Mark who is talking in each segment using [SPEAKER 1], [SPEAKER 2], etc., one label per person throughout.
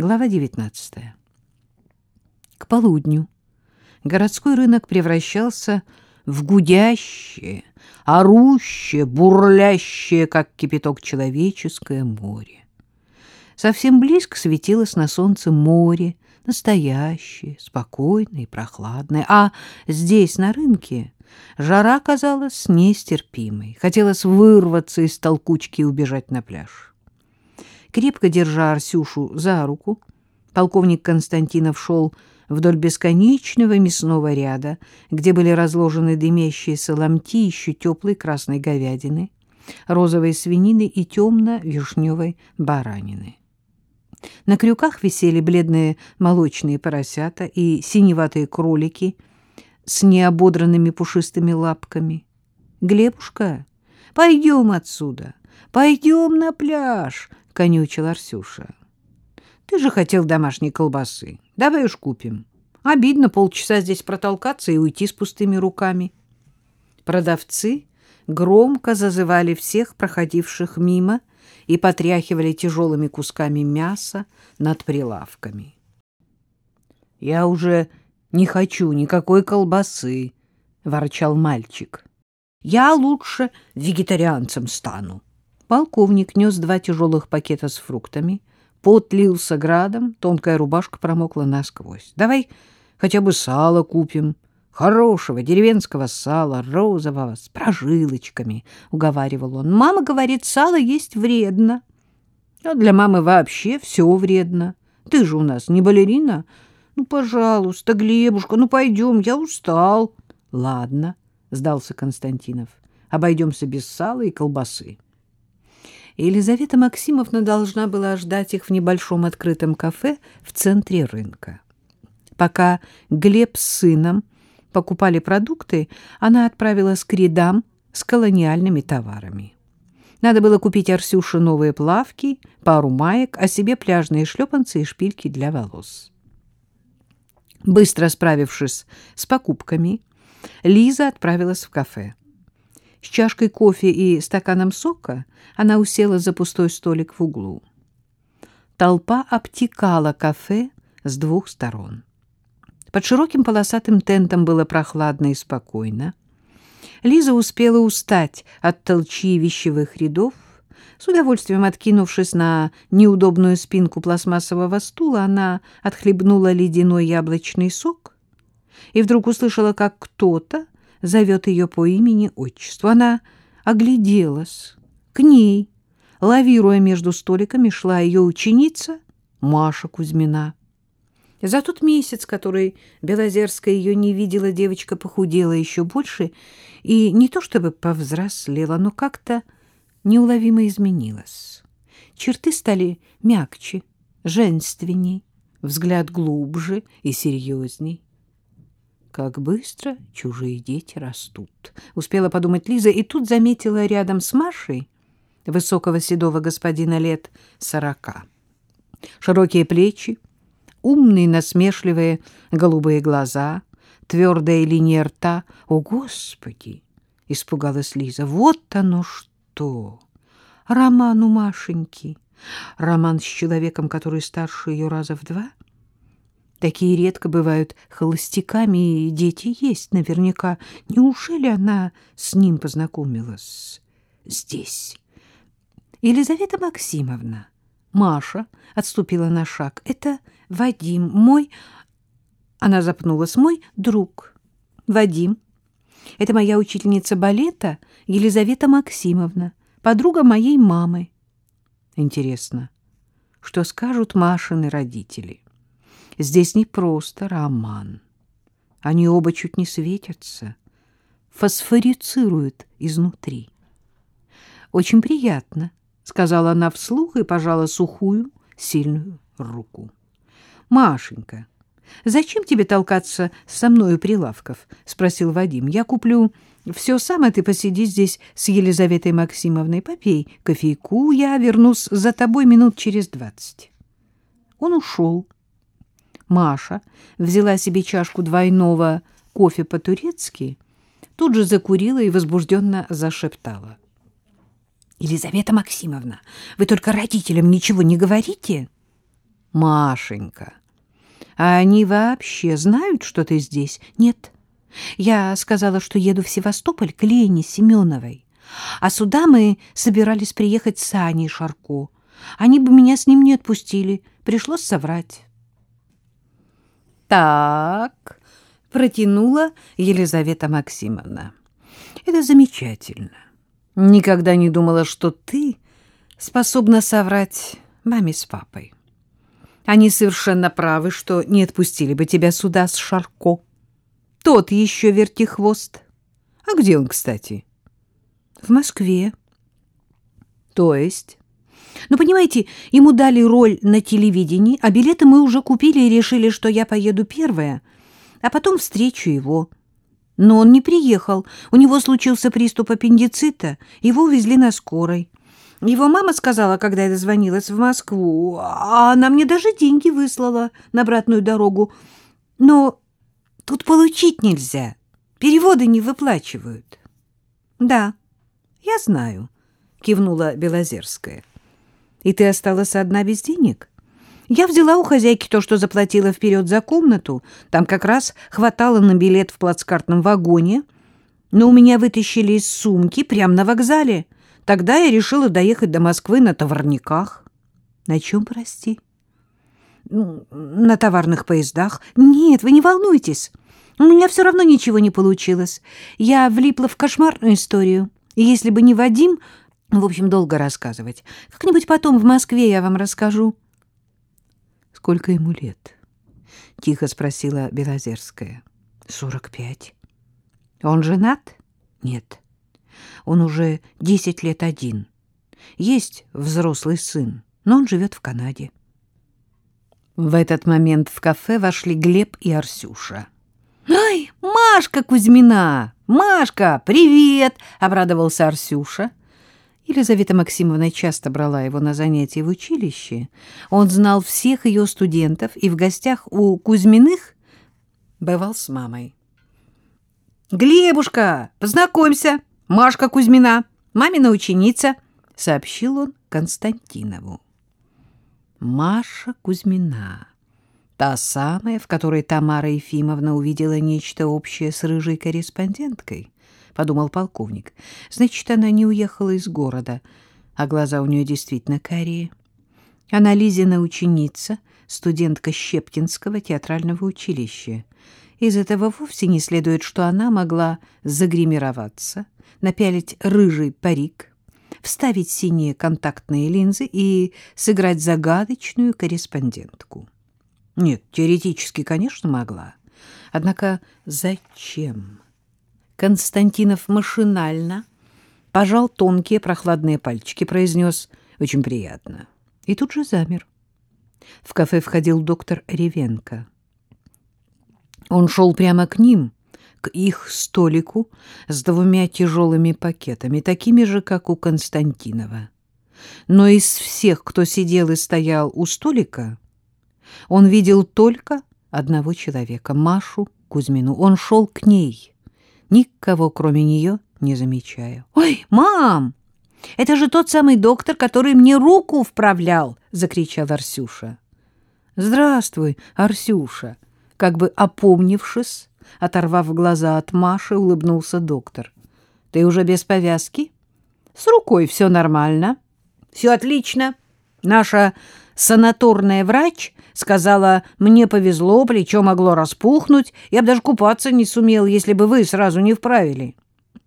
[SPEAKER 1] Глава 19. К полудню городской рынок превращался в гудящее, орущее, бурлящее, как кипяток, человеческое море. Совсем близко светилось на солнце море, настоящее, спокойное и прохладное, а здесь, на рынке, жара казалась нестерпимой. Хотелось вырваться из толкучки и убежать на пляж. Крепко держа Арсюшу за руку, полковник Константинов шел вдоль бесконечного мясного ряда, где были разложены дымящиеся ломти еще теплой красной говядины, розовой свинины и темно-вишневой баранины. На крюках висели бледные молочные поросята и синеватые кролики с неободранными пушистыми лапками. «Глебушка, пойдем отсюда, пойдем на пляж!» — конючил Арсюша. «Ты же хотел домашней колбасы. Давай уж купим. Обидно полчаса здесь протолкаться и уйти с пустыми руками». Продавцы громко зазывали всех проходивших мимо и потряхивали тяжелыми кусками мяса над прилавками. «Я уже не хочу никакой колбасы», — ворчал мальчик. «Я лучше вегетарианцем стану». Полковник нес два тяжелых пакета с фруктами. Пот лился градом, тонкая рубашка промокла насквозь. «Давай хотя бы сало купим», хорошего деревенского сала, розового, с прожилочками, — уговаривал он. Мама говорит, сало есть вредно. А для мамы вообще все вредно. Ты же у нас не балерина. Ну, пожалуйста, Глебушка, ну пойдем, я устал. Ладно, — сдался Константинов, — обойдемся без сала и колбасы. Елизавета Максимовна должна была ждать их в небольшом открытом кафе в центре рынка. Пока Глеб с сыном покупали продукты, она отправилась к рядам с колониальными товарами. Надо было купить Арсюше новые плавки, пару маек, а себе пляжные шлепанцы и шпильки для волос. Быстро справившись с покупками, Лиза отправилась в кафе. С чашкой кофе и стаканом сока она усела за пустой столик в углу. Толпа обтекала кафе с двух сторон. Под широким полосатым тентом было прохладно и спокойно. Лиза успела устать от толчи вещевых рядов. С удовольствием откинувшись на неудобную спинку пластмассового стула, она отхлебнула ледяной яблочный сок и вдруг услышала, как кто-то зовет ее по имени-отчеству. Она огляделась. К ней, лавируя между столиками, шла ее ученица Маша Кузьмина. За тот месяц, который Белозерская ее не видела, девочка похудела еще больше и не то чтобы повзрослела, но как-то неуловимо изменилась. Черты стали мягче, женственней, взгляд глубже и серьезней. Как быстро чужие дети растут, успела подумать Лиза, и тут заметила рядом с Машей высокого седого господина лет сорока. Широкие плечи, умные насмешливые голубые глаза, твердая линия рта. «О, Господи!» — испугалась Лиза. «Вот оно что! Роман у Машеньки! Роман с человеком, который старше ее раза в два?» Такие редко бывают холостяками, и дети есть наверняка. Неужели она с ним познакомилась здесь? Елизавета Максимовна, Маша отступила на шаг. Это Вадим, мой... Она запнулась. Мой друг. Вадим. Это моя учительница балета Елизавета Максимовна, подруга моей мамы. Интересно, что скажут Машины родители? Здесь не просто роман. Они оба чуть не светятся, фосфорицируют изнутри. Очень приятно, сказала она вслух и пожала сухую, сильную руку. Машенька, зачем тебе толкаться со мною прилавков? спросил Вадим. Я куплю все сам, а ты посиди здесь с Елизаветой Максимовной, попей кофейку, я вернусь за тобой минут через двадцать. Он ушел. Маша взяла себе чашку двойного кофе по-турецки, тут же закурила и возбужденно зашептала. — Елизавета Максимовна, вы только родителям ничего не говорите? — Машенька, а они вообще знают, что ты здесь?
[SPEAKER 2] Нет. Я сказала, что еду в Севастополь к Лене Семеновой. А сюда мы собирались приехать с Аней Шарко. Они бы меня с ним не отпустили. Пришлось соврать.
[SPEAKER 1] Так, протянула Елизавета Максимовна. Это замечательно. Никогда не думала, что ты способна соврать маме с папой. Они совершенно правы, что не отпустили бы тебя сюда с Шарко. Тот еще вертихвост. А где он, кстати?
[SPEAKER 2] В Москве.
[SPEAKER 1] То есть?
[SPEAKER 2] Ну, понимаете, ему дали роль на телевидении, а билеты мы уже купили и решили, что я поеду первая, а потом встречу его. Но он не приехал. У него случился приступ аппендицита, его увезли на скорой. Его мама сказала, когда я дозвонилась в Москву, а она мне даже деньги выслала на обратную дорогу. Но тут получить нельзя. Переводы не выплачивают.
[SPEAKER 1] — Да, я знаю, — кивнула Белозерская. — И ты осталась одна без денег? Я взяла у хозяйки то, что заплатила вперед за комнату. Там как раз хватало на билет в плацкартном вагоне. Но у меня вытащили из сумки прямо на вокзале — Тогда я решила доехать до Москвы на товарниках.
[SPEAKER 2] На чем, прости?
[SPEAKER 1] На товарных поездах.
[SPEAKER 2] Нет, вы не волнуйтесь. У меня все равно ничего не получилось. Я влипла в кошмарную историю. И если бы не Вадим... В общем, долго рассказывать. Как-нибудь потом в Москве я вам расскажу.
[SPEAKER 1] Сколько ему лет? Тихо спросила Белозерская.
[SPEAKER 2] Сорок пять.
[SPEAKER 1] Он женат?
[SPEAKER 2] Нет.
[SPEAKER 1] Он уже десять лет один. Есть взрослый сын, но он живет в Канаде. В этот момент в кафе вошли Глеб и Арсюша.
[SPEAKER 2] «Ай, Машка Кузьмина! Машка, привет!» — обрадовался Арсюша.
[SPEAKER 1] Елизавета Максимовна часто брала его на занятия в училище. Он знал всех ее студентов и в гостях у Кузьминых бывал с мамой.
[SPEAKER 2] «Глебушка, познакомься!» Машка Кузьмина, мамина ученица, — сообщил он Константинову.
[SPEAKER 1] Маша Кузьмина, та самая, в которой Тамара Ефимовна увидела нечто общее с рыжей корреспонденткой, — подумал полковник. Значит, она не уехала из города, а глаза у нее действительно карие. Она Лизина ученица, студентка Щепкинского театрального училища. Из этого вовсе не следует, что она могла загримироваться — напялить рыжий парик, вставить синие контактные линзы и сыграть загадочную корреспондентку. Нет, теоретически, конечно, могла. Однако зачем? Константинов машинально пожал тонкие прохладные пальчики, произнес «очень приятно» и тут же замер. В кафе входил доктор Ревенко. Он шел прямо к ним — к их столику с двумя тяжелыми пакетами, такими же, как у Константинова. Но из всех, кто сидел и стоял у столика, он видел только одного человека — Машу Кузьмину. Он шел к ней, никого кроме нее не замечая.
[SPEAKER 2] «Ой, мам, это же тот самый доктор, который мне руку вправлял!» — закричал Арсюша.
[SPEAKER 1] «Здравствуй, Арсюша!» Как бы опомнившись, Оторвав глаза от Маши, улыбнулся доктор. — Ты уже без повязки? — С рукой все нормально.
[SPEAKER 2] — Все отлично. Наша санаторная врач сказала, мне повезло, плечо могло распухнуть, я бы даже купаться не сумел, если бы вы сразу не вправили.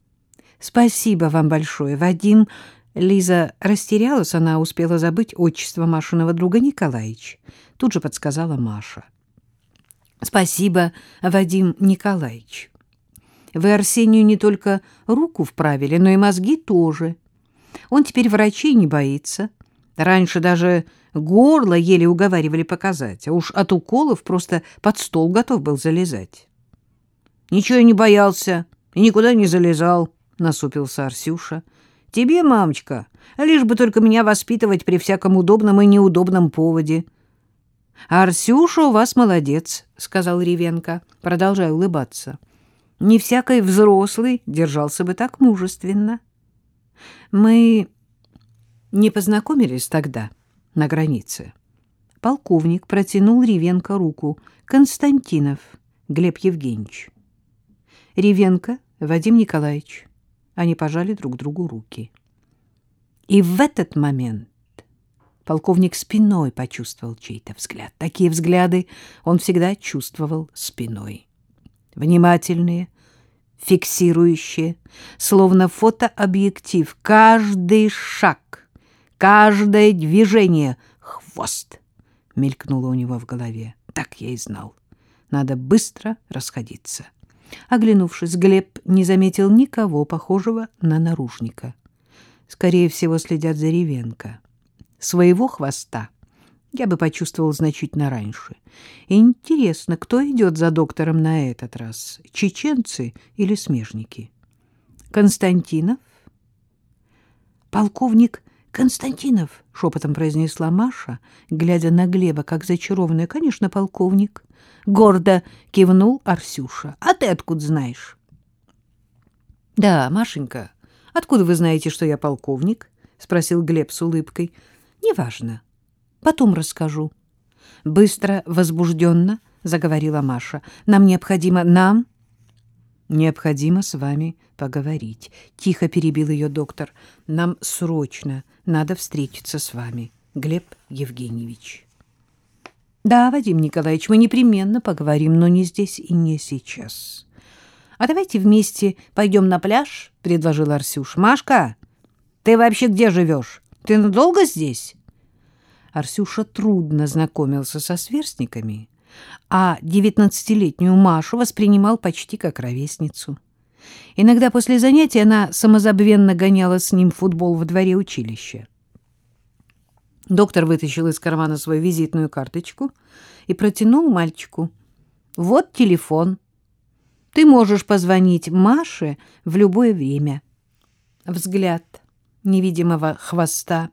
[SPEAKER 1] — Спасибо вам большое, Вадим. Лиза растерялась, она успела забыть отчество Машиного друга Николаевич. Тут же подсказала Маша. — Спасибо, Вадим Николаевич. Вы Арсению не только руку вправили, но и мозги тоже. Он теперь врачей не боится. Раньше даже горло еле уговаривали показать, а уж от уколов просто под стол готов был залезать.
[SPEAKER 2] — Ничего не боялся и никуда не залезал, — насупился Арсюша. — Тебе, мамочка, лишь бы только меня воспитывать при всяком удобном и неудобном поводе.
[SPEAKER 1] —— Арсюша у вас молодец, — сказал Ревенко, продолжая улыбаться. — Не всякий взрослый держался бы так мужественно. Мы не познакомились тогда на границе.
[SPEAKER 2] Полковник протянул Ревенко руку. Константинов Глеб Евгеньевич. Ревенко Вадим Николаевич. Они пожали друг другу руки. И в этот момент полковник спиной почувствовал чей-то взгляд. Такие взгляды он всегда чувствовал спиной. Внимательные, фиксирующие, словно фотообъектив, каждый шаг, каждое движение — хвост — мелькнуло у него в голове. Так я и знал. Надо быстро расходиться. Оглянувшись, Глеб не заметил никого похожего на наружника. Скорее всего, следят за Ревенко. Своего хвоста я бы почувствовал значительно раньше. Интересно, кто идет за доктором на этот раз? Чеченцы или смежники? Константинов? Полковник Константинов, шепотом произнесла Маша, глядя на Глеба, как зачарованная. Конечно, полковник. Гордо кивнул Арсюша. А ты откуда знаешь? Да, Машенька, откуда вы знаете, что я полковник? спросил Глеб с улыбкой. Неважно. Потом расскажу. Быстро, возбужденно заговорила Маша. Нам необходимо... Нам необходимо с вами поговорить. Тихо перебил ее доктор. Нам срочно надо встретиться с вами, Глеб Евгеньевич. Да, Вадим Николаевич, мы непременно поговорим, но не здесь и не сейчас. А давайте вместе пойдем на пляж, предложил Арсюш. Машка, ты вообще где живешь? Ты надолго здесь? Арсюша трудно знакомился со сверстниками, а девятнадцатилетнюю Машу воспринимал почти как ровесницу. Иногда после занятий она самозабвенно гоняла с ним футбол во дворе училища. Доктор вытащил из кармана свою визитную карточку и протянул мальчику. «Вот телефон. Ты можешь позвонить Маше в любое время». Взгляд невидимого хвоста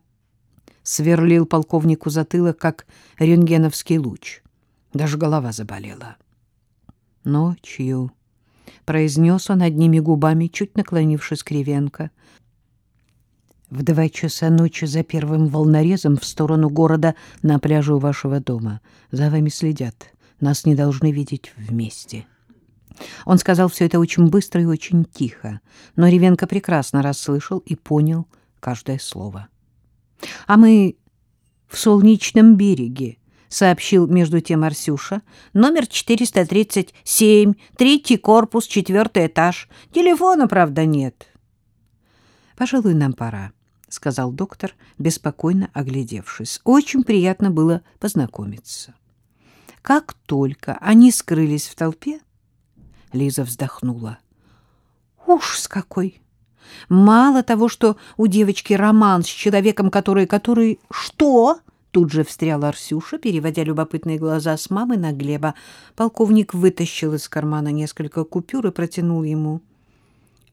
[SPEAKER 2] сверлил полковнику затылок, как рентгеновский луч. Даже голова заболела. Ночью произнес он одними губами, чуть наклонившись к Кривенко. В два часа ночи за первым волнорезом в сторону города на пляже у вашего дома. За вами следят. Нас не должны видеть вместе. Он сказал все это очень быстро и очень тихо, но Ревенко прекрасно расслышал и понял каждое слово. — А мы в Солнечном береге, — сообщил между тем Арсюша. — Номер 437, третий корпус, четвертый этаж. Телефона, правда, нет. — Пожалуй, нам пора, — сказал доктор, беспокойно оглядевшись. Очень приятно было познакомиться. Как только они скрылись в толпе, Лиза вздохнула. — Ужас какой! Мало того, что у девочки роман с человеком, который... который... Что? Тут же встрял Арсюша, переводя любопытные глаза с мамы на Глеба. Полковник вытащил из кармана несколько купюр и протянул ему.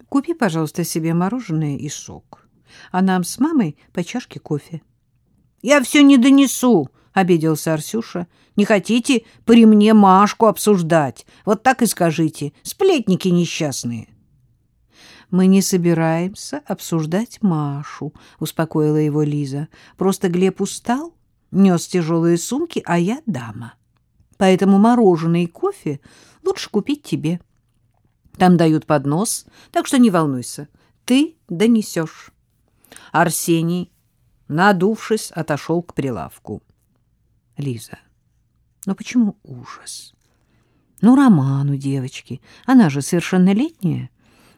[SPEAKER 2] «Купи, пожалуйста, себе мороженое и сок, а нам с мамой по чашке кофе». «Я все не донесу», — обиделся Арсюша. «Не хотите при мне Машку обсуждать? Вот так и скажите. Сплетники несчастные». Мы не собираемся обсуждать Машу, успокоила его Лиза. Просто Глеб устал, нес тяжелые сумки, а я дама. Поэтому мороженое и кофе лучше купить тебе. Там дают поднос, так что не волнуйся, ты донесешь. Арсений, надувшись, отошел к прилавку. Лиза, ну почему ужас? Ну, роман у девочки, она же совершеннолетняя.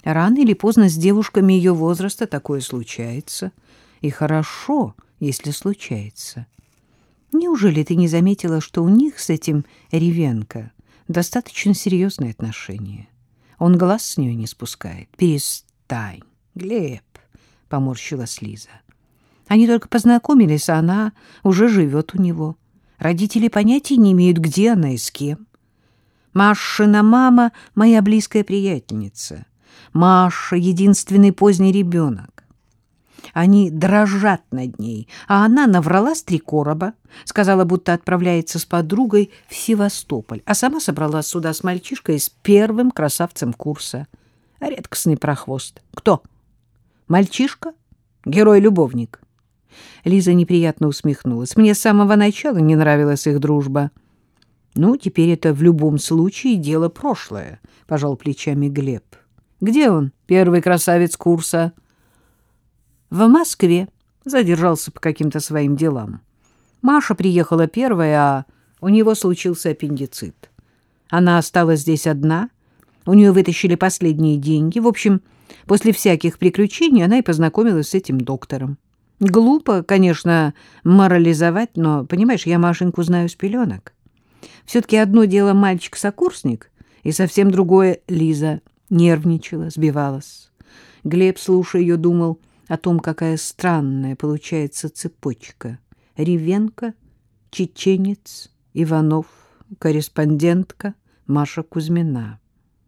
[SPEAKER 2] Рано или поздно с девушками ее возраста такое случается. И хорошо, если случается. Неужели ты не заметила, что у них с этим Ревенко достаточно серьезные отношения? Он глаз с нее не спускает. Перестань, Глеб, — поморщилась Лиза. Они только познакомились, а она уже живет у него. Родители понятия не имеют, где она и с кем. Машина мама — моя близкая приятельница. Маша — единственный поздний ребенок. Они дрожат над ней, а она наврала с три короба, сказала, будто отправляется с подругой в Севастополь, а сама собралась сюда с мальчишкой с первым красавцем курса. Редкостный прохвост. Кто? Мальчишка? Герой-любовник.
[SPEAKER 1] Лиза неприятно усмехнулась. Мне с самого начала не нравилась их дружба. Ну, теперь это в любом случае дело прошлое, пожал плечами Глеб. Где он, первый красавец курса? В Москве. Задержался по каким-то своим делам. Маша приехала первая, а у него случился аппендицит. Она осталась здесь одна, у нее вытащили последние деньги. В общем, после всяких приключений она и познакомилась с этим доктором. Глупо, конечно, морализовать, но, понимаешь, я Машеньку знаю с пеленок. Все-таки одно дело мальчик-сокурсник, и совсем другое Лиза нервничала, сбивалась. Глеб, слушая ее, думал о том, какая странная получается цепочка. Ревенко, чеченец, Иванов, корреспондентка Маша Кузьмина.